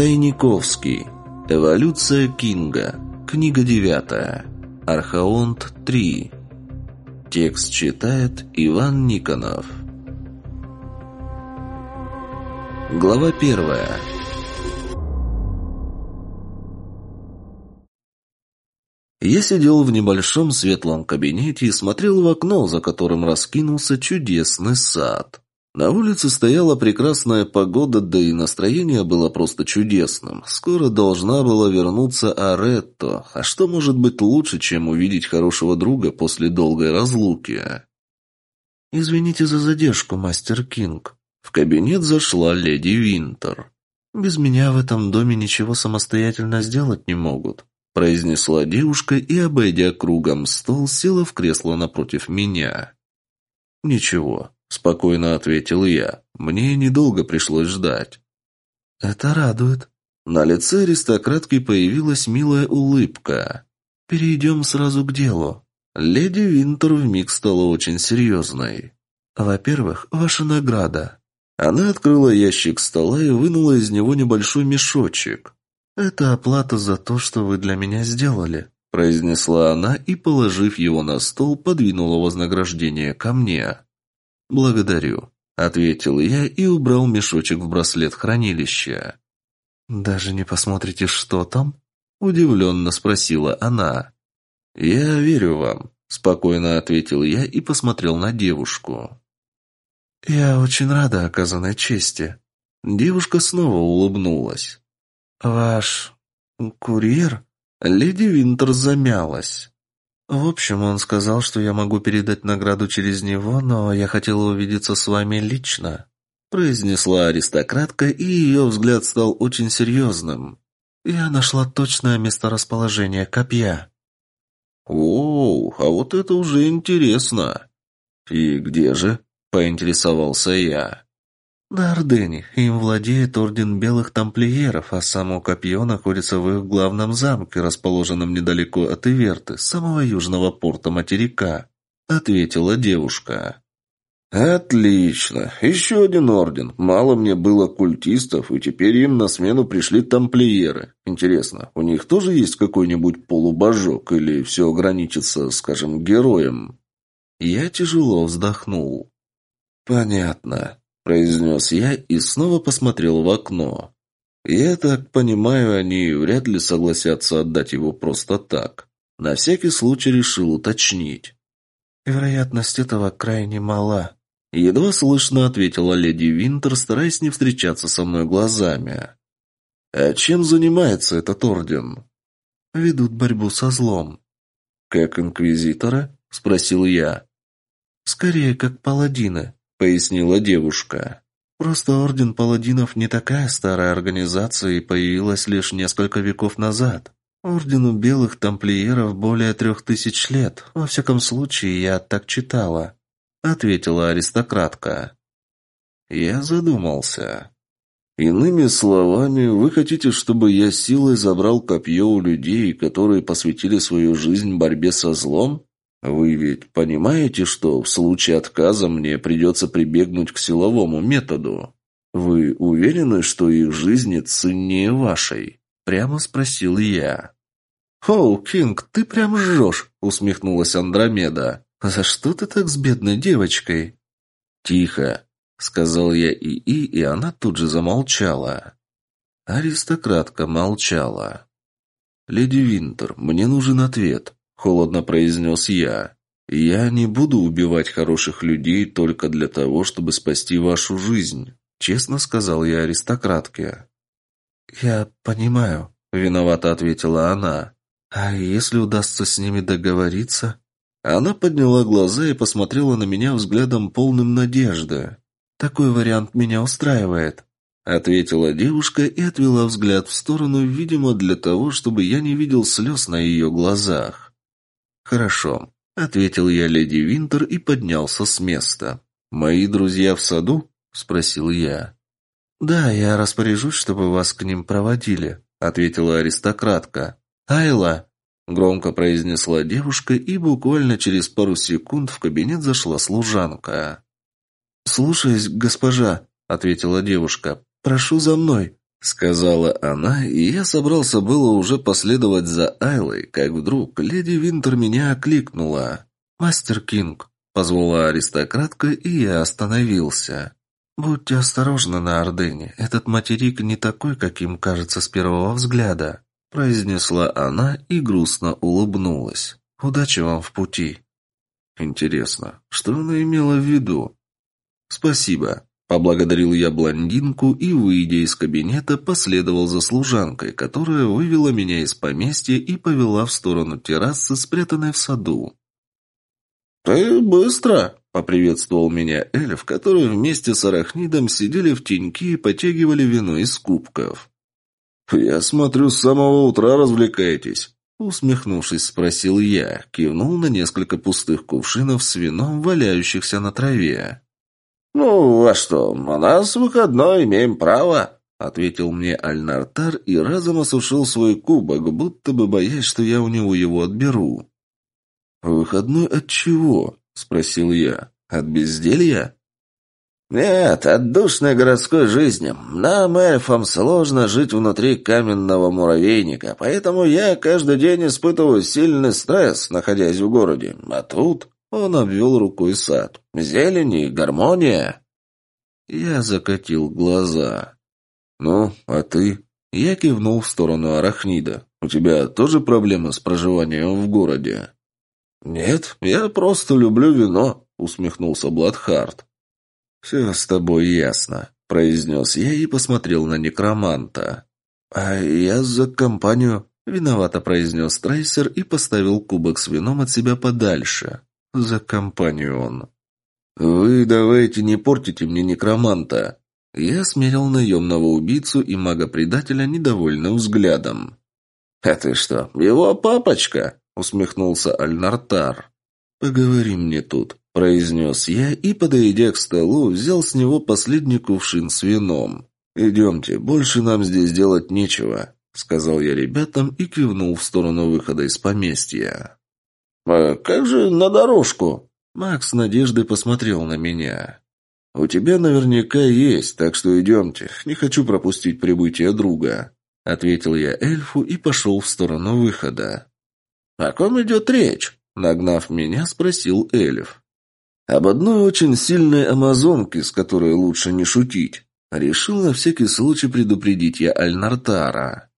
Тайниковский. Эволюция Кинга. Книга девятая. Архаонт 3. Текст читает Иван Никонов. Глава первая. Я сидел в небольшом светлом кабинете и смотрел в окно, за которым раскинулся чудесный сад. На улице стояла прекрасная погода, да и настроение было просто чудесным. Скоро должна была вернуться Аретто, а что может быть лучше, чем увидеть хорошего друга после долгой разлуки? «Извините за задержку, мастер Кинг». В кабинет зашла леди Винтер. «Без меня в этом доме ничего самостоятельно сделать не могут произнесла девушка и, обойдя кругом стол, села в кресло напротив меня. «Ничего», — спокойно ответил я. «Мне недолго пришлось ждать». «Это радует». На лице аристократки появилась милая улыбка. «Перейдем сразу к делу». Леди Винтер вмиг стала очень серьезной. «Во-первых, ваша награда». Она открыла ящик стола и вынула из него небольшой мешочек. «Это оплата за то, что вы для меня сделали», – произнесла она и, положив его на стол, подвинула вознаграждение ко мне. «Благодарю», – ответил я и убрал мешочек в браслет хранилища. «Даже не посмотрите, что там?» – удивленно спросила она. «Я верю вам», – спокойно ответил я и посмотрел на девушку. «Я очень рада оказанной чести». Девушка снова улыбнулась. «Ваш курьер?» Леди Винтер замялась. «В общем, он сказал, что я могу передать награду через него, но я хотела увидеться с вами лично», произнесла аристократка, и ее взгляд стал очень серьезным. «Я нашла точное месторасположение копья». «Оу, а вот это уже интересно!» «И где же?» – поинтересовался я. На Ордене. Им владеет Орден Белых Тамплиеров, а само копье находится в их главном замке, расположенном недалеко от Иверты, самого южного порта материка», — ответила девушка. «Отлично. Еще один орден. Мало мне было культистов, и теперь им на смену пришли тамплиеры. Интересно, у них тоже есть какой-нибудь полубожок или все ограничится, скажем, героем?» Я тяжело вздохнул. «Понятно произнес я и снова посмотрел в окно. Я так понимаю, они вряд ли согласятся отдать его просто так. На всякий случай решил уточнить. Вероятность этого крайне мала. Едва слышно ответила леди Винтер, стараясь не встречаться со мной глазами. А чем занимается этот орден? Ведут борьбу со злом. Как инквизитора? Спросил я. Скорее, как паладины пояснила девушка. Просто Орден Паладинов не такая старая организация и появилась лишь несколько веков назад. Ордену Белых Тамплиеров более трех тысяч лет. Во всяком случае, я так читала», — ответила аристократка. Я задумался. «Иными словами, вы хотите, чтобы я силой забрал копье у людей, которые посвятили свою жизнь борьбе со злом?» Вы ведь понимаете, что в случае отказа мне придется прибегнуть к силовому методу? Вы уверены, что их жизни ценнее вашей? Прямо спросил я. «Оу, Кинг, ты прям жжешь!» — усмехнулась Андромеда. «За что ты так с бедной девочкой?» «Тихо!» — сказал я ИИ, и она тут же замолчала. Аристократка молчала. «Леди Винтер, мне нужен ответ холодно произнес я. «Я не буду убивать хороших людей только для того, чтобы спасти вашу жизнь», честно сказал я аристократке. «Я понимаю», — виновато ответила она. «А если удастся с ними договориться?» Она подняла глаза и посмотрела на меня взглядом полным надежды. «Такой вариант меня устраивает», — ответила девушка и отвела взгляд в сторону, видимо, для того, чтобы я не видел слез на ее глазах. «Хорошо», — ответил я леди Винтер и поднялся с места. «Мои друзья в саду?» — спросил я. «Да, я распоряжусь, чтобы вас к ним проводили», — ответила аристократка. «Айла!» — громко произнесла девушка, и буквально через пару секунд в кабинет зашла служанка. «Слушаюсь, госпожа», — ответила девушка. «Прошу за мной». — сказала она, и я собрался было уже последовать за Айлой, как вдруг леди Винтер меня окликнула. «Мастер Кинг», — позвала аристократка, и я остановился. «Будьте осторожны на Ордене. Этот материк не такой, каким кажется с первого взгляда», — произнесла она и грустно улыбнулась. «Удачи вам в пути». «Интересно, что она имела в виду?» «Спасибо», Поблагодарил я блондинку и, выйдя из кабинета, последовал за служанкой, которая вывела меня из поместья и повела в сторону террасы, спрятанной в саду. «Ты быстро!» — поприветствовал меня эльф, который вместе с арахнидом сидели в теньке и потягивали вино из кубков. «Я смотрю, с самого утра развлекаетесь», — усмехнувшись, спросил я, кивнул на несколько пустых кувшинов с вином, валяющихся на траве. «Ну, а что, у нас выходной, имеем право», — ответил мне Альнартар и разом осушил свой кубок, будто бы боясь, что я у него его отберу. «Выходной от чего?» — спросил я. «От безделья?» «Нет, от душной городской жизни. Нам, эльфам, сложно жить внутри каменного муравейника, поэтому я каждый день испытываю сильный стресс, находясь в городе. А тут он обвел рукой сад. «Зелень и гармония!» Я закатил глаза. «Ну, а ты?» Я кивнул в сторону Арахнида. «У тебя тоже проблемы с проживанием в городе?» «Нет, я просто люблю вино», — усмехнулся Бладхарт. «Все с тобой ясно», — произнес я и посмотрел на некроманта. «А я за компанию», — виновато произнес Трейсер и поставил кубок с вином от себя подальше. За компанию он. «Вы давайте не портите мне некроманта!» Я смерил наемного убийцу и мага-предателя недовольным взглядом. «А ты что, его папочка?» — усмехнулся Альнартар. «Поговори мне тут», — произнес я и, подойдя к столу, взял с него последний кувшин с вином. «Идемте, больше нам здесь делать нечего», — сказал я ребятам и кивнул в сторону выхода из поместья. «А как же на дорожку?» Макс с надеждой посмотрел на меня. «У тебя наверняка есть, так что идемте. Не хочу пропустить прибытие друга», — ответил я эльфу и пошел в сторону выхода. «О ком идет речь?» — нагнав меня, спросил эльф. «Об одной очень сильной амазонке, с которой лучше не шутить. Решил на всякий случай предупредить я Альнартара».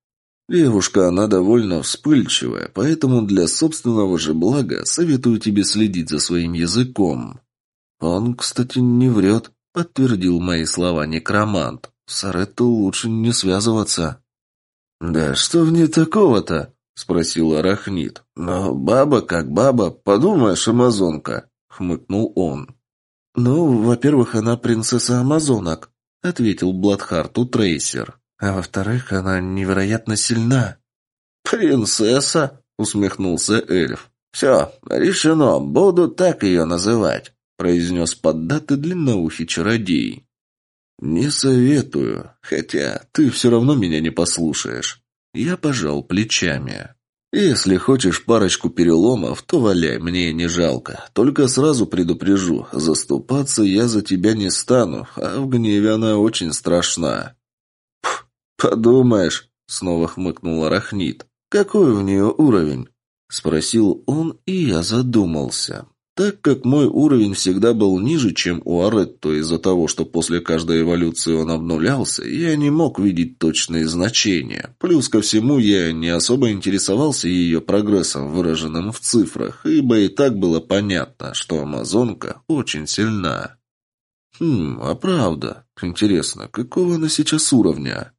Девушка, она довольно вспыльчивая, поэтому для собственного же блага советую тебе следить за своим языком. Он, кстати, не врет, подтвердил мои слова некромант. С Аретту лучше не связываться. Да что в ней такого-то? Спросил Арахнит. Но баба как баба, подумаешь, амазонка, хмыкнул он. Ну, во-первых, она принцесса амазонок, ответил Бладхарту Трейсер. А во-вторых, она невероятно сильна. «Принцесса?» — усмехнулся эльф. «Все, решено, буду так ее называть», — произнес поддатый длинноухий чародей. «Не советую, хотя ты все равно меня не послушаешь». Я пожал плечами. «Если хочешь парочку переломов, то валяй, мне не жалко. Только сразу предупрежу, заступаться я за тебя не стану, а в гневе она очень страшна». «Подумаешь», — снова хмыкнул Арахнит. «Какой у нее уровень?» — спросил он, и я задумался. Так как мой уровень всегда был ниже, чем у Аретто из-за того, что после каждой эволюции он обнулялся, я не мог видеть точные значения. Плюс ко всему, я не особо интересовался ее прогрессом, выраженным в цифрах, ибо и так было понятно, что Амазонка очень сильна. Хм, а правда, интересно, какого она сейчас уровня?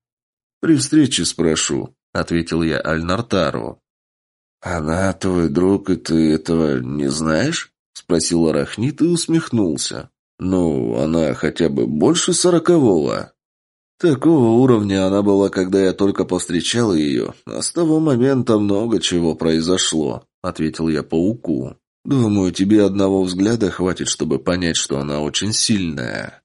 «При встрече спрошу», — ответил я Альнартару. «Она твой друг, и ты этого не знаешь?» — спросил Арахнит и усмехнулся. «Ну, она хотя бы больше сорокового». «Такого уровня она была, когда я только повстречал ее, а с того момента много чего произошло», — ответил я пауку. «Думаю, тебе одного взгляда хватит, чтобы понять, что она очень сильная».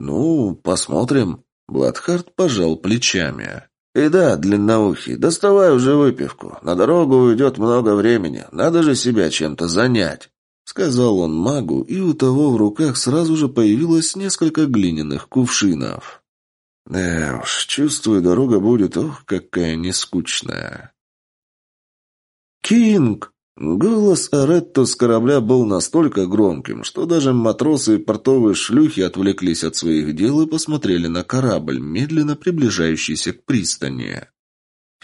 «Ну, посмотрим», Бладхарт пожал плечами. «И да, длинноухий, доставай уже выпивку. На дорогу уйдет много времени. Надо же себя чем-то занять», — сказал он магу, и у того в руках сразу же появилось несколько глиняных кувшинов. Да уж, чувствую, дорога будет, ох, какая нескучная. «Кинг!» Голос Аретто с корабля был настолько громким, что даже матросы и портовые шлюхи отвлеклись от своих дел и посмотрели на корабль, медленно приближающийся к пристани.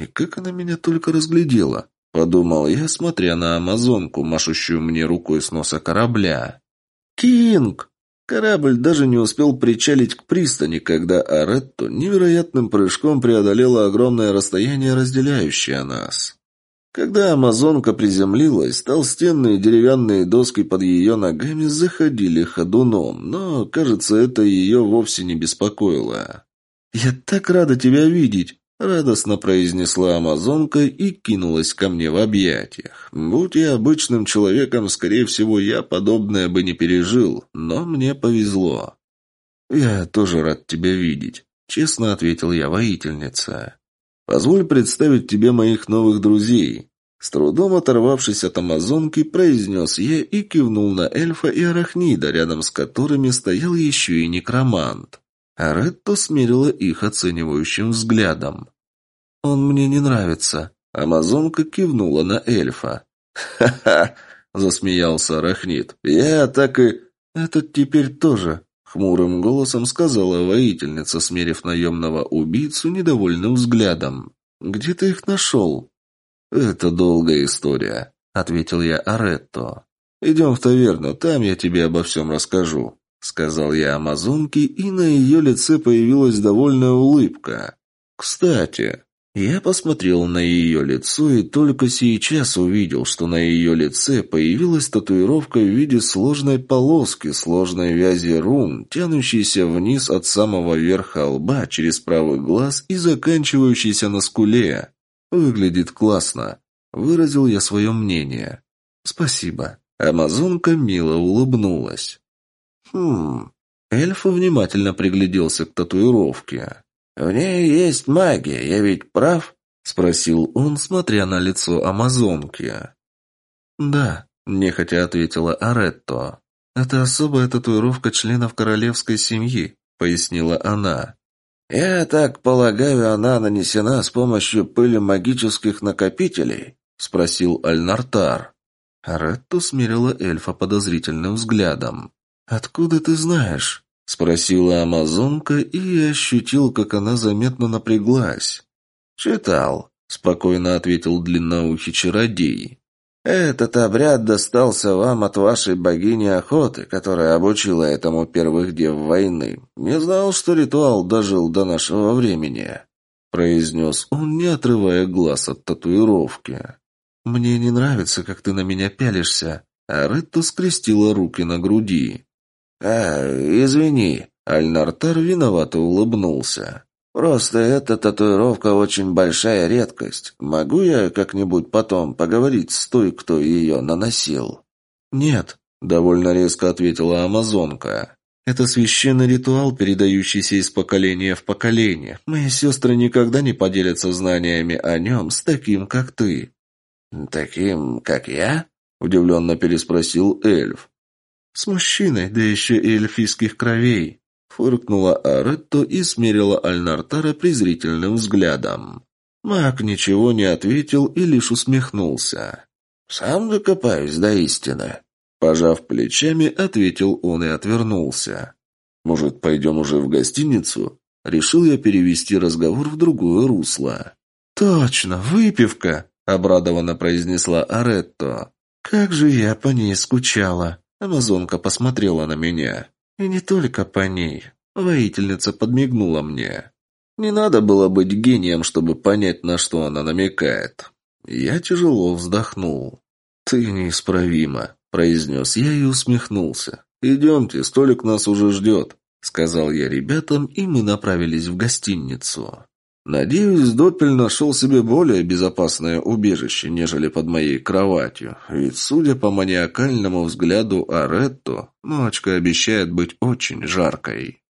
«И как она меня только разглядела!» — подумал я, смотря на амазонку, машущую мне рукой с носа корабля. «Кинг!» Корабль даже не успел причалить к пристани, когда Аретто невероятным прыжком преодолела огромное расстояние, разделяющее нас. Когда амазонка приземлилась, толстенные деревянные доски под ее ногами заходили ходуном, но, кажется, это ее вовсе не беспокоило. «Я так рада тебя видеть!» — радостно произнесла амазонка и кинулась ко мне в объятиях. Будь я обычным человеком, скорее всего, я подобное бы не пережил, но мне повезло. «Я тоже рад тебя видеть», — честно ответил я воительница. «Позволь представить тебе моих новых друзей». С трудом оторвавшись от амазонки, произнес я и кивнул на эльфа и арахнида, рядом с которыми стоял еще и некромант. Аретто смерила их оценивающим взглядом. «Он мне не нравится». Амазонка кивнула на эльфа. «Ха-ха!» — засмеялся Арахнит. «Я так и...» «Этот теперь тоже», Хмурым голосом сказала воительница, смерив наемного убийцу недовольным взглядом. «Где ты их нашел?» «Это долгая история», — ответил я Аретто. «Идем в таверну, там я тебе обо всем расскажу», — сказал я Амазонке, и на ее лице появилась довольная улыбка. «Кстати...» Я посмотрел на ее лицо и только сейчас увидел, что на ее лице появилась татуировка в виде сложной полоски, сложной вязи рун, тянущейся вниз от самого верха лба через правый глаз и заканчивающейся на скуле. Выглядит классно. Выразил я свое мнение. Спасибо. Амазонка мило улыбнулась. Хм. Эльф внимательно пригляделся к татуировке. «В ней есть магия, я ведь прав?» — спросил он, смотря на лицо амазонки. «Да», — нехотя ответила Аретто. «Это особая татуировка членов королевской семьи», — пояснила она. «Я так полагаю, она нанесена с помощью пыли магических накопителей?» — спросил Альнартар. Ретто смирила эльфа подозрительным взглядом. «Откуда ты знаешь?» — спросила амазонка и ощутил, как она заметно напряглась. «Читал», — спокойно ответил длинноухий чародей. «Этот обряд достался вам от вашей богини охоты, которая обучила этому первых дев войны. Не знал, что ритуал дожил до нашего времени», — произнес он, не отрывая глаз от татуировки. «Мне не нравится, как ты на меня пялишься», а Ретта скрестила руки на груди. «А, извини», — Альнартар виновато улыбнулся. «Просто эта татуировка очень большая редкость. Могу я как-нибудь потом поговорить с той, кто ее наносил?» «Нет», — довольно резко ответила амазонка. «Это священный ритуал, передающийся из поколения в поколение. Мои сестры никогда не поделятся знаниями о нем с таким, как ты». «Таким, как я?» — удивленно переспросил эльф. «С мужчиной, да еще и эльфийских кровей», Фыркнула Аретто и смерила Альнартара презрительным взглядом. Маг ничего не ответил и лишь усмехнулся. «Сам докопаюсь до истины», — пожав плечами, ответил он и отвернулся. «Может, пойдем уже в гостиницу?» Решил я перевести разговор в другое русло. «Точно, выпивка!» — обрадованно произнесла Аретто. «Как же я по ней скучала!» Амазонка посмотрела на меня. И не только по ней. Воительница подмигнула мне. Не надо было быть гением, чтобы понять, на что она намекает. Я тяжело вздохнул. «Ты неисправима», — произнес я и усмехнулся. «Идемте, столик нас уже ждет», — сказал я ребятам, и мы направились в гостиницу. Надеюсь, Доппель нашел себе более безопасное убежище, нежели под моей кроватью. Ведь, судя по маниакальному взгляду Аретто, ночка обещает быть очень жаркой.